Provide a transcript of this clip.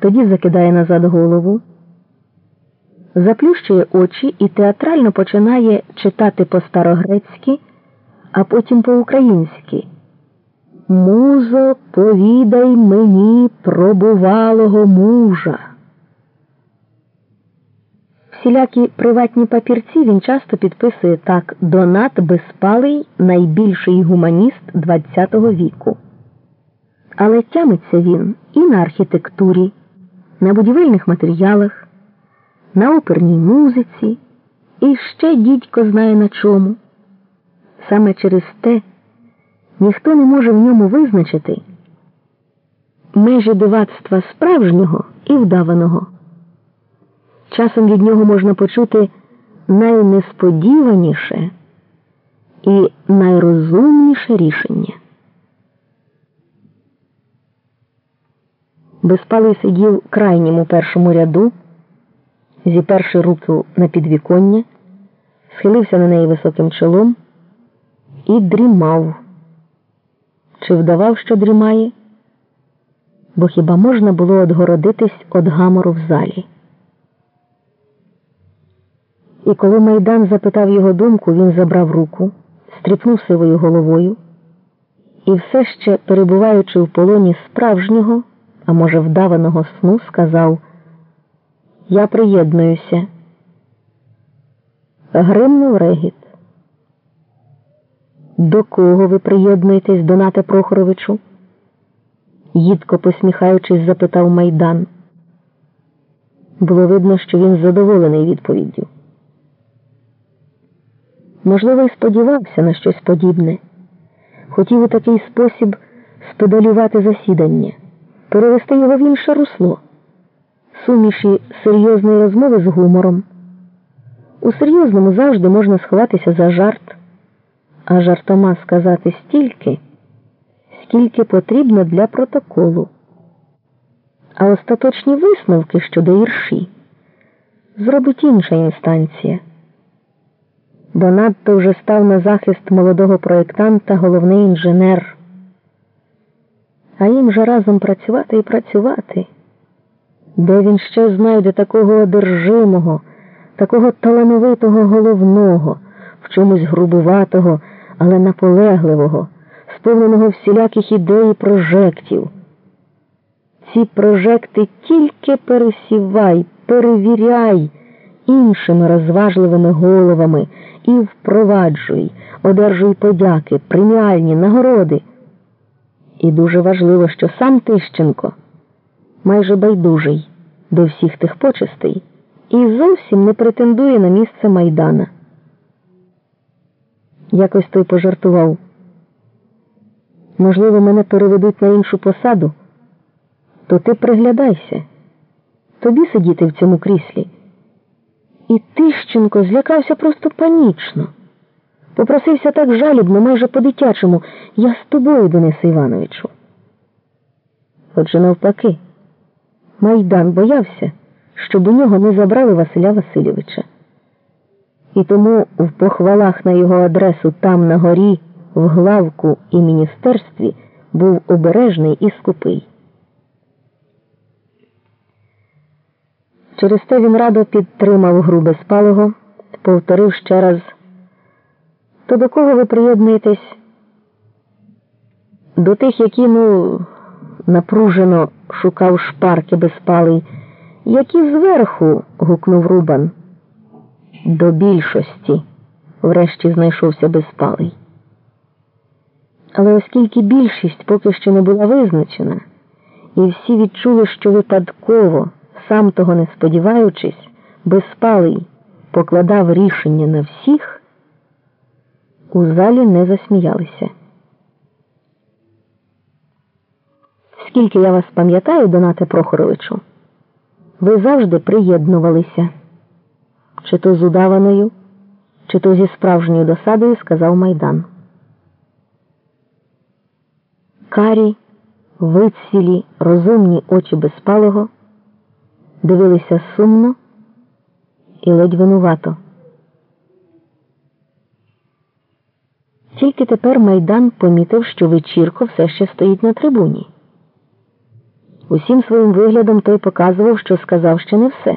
тоді закидає назад голову, заплющує очі і театрально починає читати по-старогрецьки, а потім по-українськи. Музо, повідай мені про бувалого мужа. Всілякі приватні папірці він часто підписує так Донат Безпалий, найбільший гуманіст ХХ віку. Але тямиться він і на архітектурі, на будівельних матеріалах, на оперній музиці, і ще дідько знає на чому. Саме через те ніхто не може в ньому визначити межі дивацтва справжнього і вдаваного. Часом від нього можна почути найнесподіваніше і найрозумніше рішення. Безпалий сидів крайнім у першому ряду, зіперши руку на підвіконня, схилився на неї високим чолом і дрімав. Чи вдавав, що дрімає? Бо хіба можна було одгородитись від гамору в залі? І коли майдан запитав його думку, він забрав руку, стріпнув сивою головою і, все ще перебуваючи в полоні справжнього, а може, вдаваного сну, сказав Я приєднуюся. Гримнув регіт. До кого ви приєднуєтесь, Донате Прохоровичу? їдко посміхаючись, запитав майдан. Було видно, що він задоволений відповіддю. Можливо, і сподівався на щось подібне. Хотів у такий спосіб спедалювати засідання, перевести його в інше русло, суміші серйозної розмови з гумором. У серйозному завжди можна сховатися за жарт, а жартома сказати стільки, скільки потрібно для протоколу. А остаточні висновки щодо ірші зробить інша інстанція бо надто вже став на захист молодого проєктанта головний інженер. А їм же разом працювати і працювати. Де він ще знайде такого одержимого, такого талановитого головного, в чомусь грубуватого, але наполегливого, сповненого всіляких ідей і прожектів. Ці прожекти тільки пересівай, перевіряй іншими розважливими головами і впроваджуй, одержуй подяки, преміальні нагороди. І дуже важливо, що сам Тищенко майже байдужий до всіх тих почестей і зовсім не претендує на місце майдана. Якось той пожартував. Можливо, мене переведуть на іншу посаду, то ти приглядайся, тобі сидіти в цьому кріслі. І Тищенко злякався просто панічно. Попросився так жалібно, майже по-дитячому. Я з тобою, Денисе Івановичу. Отже, навпаки, майдан боявся, щоб у нього не забрали Василя Васильовича. І тому в похвалах на його адресу там на горі, в главку і міністерстві був обережний і скупий. Через те він радо підтримав гру безпалого, повторив ще раз. То до кого ви приєднуєтесь? До тих, які, ну, напружено шукав шпарки безпалий, які зверху. гукнув Рубан. До більшості, врешті знайшовся безпалий. Але оскільки більшість поки що не була визначена, і всі відчули, що випадково сам того не сподіваючись, безпалий покладав рішення на всіх, у залі не засміялися. Скільки я вас пам'ятаю, Донате Прохоровичу, ви завжди приєднувалися, чи то з удаваною, чи то зі справжньою досадою, сказав майдан. Карі, вицвілі, розумні очі безпалого дивилися сумно і ледь винувато. Тільки тепер майдан помітив, що вечірко все ще стоїть на трибуні. Усім своїм виглядом той показував, що сказав ще не все.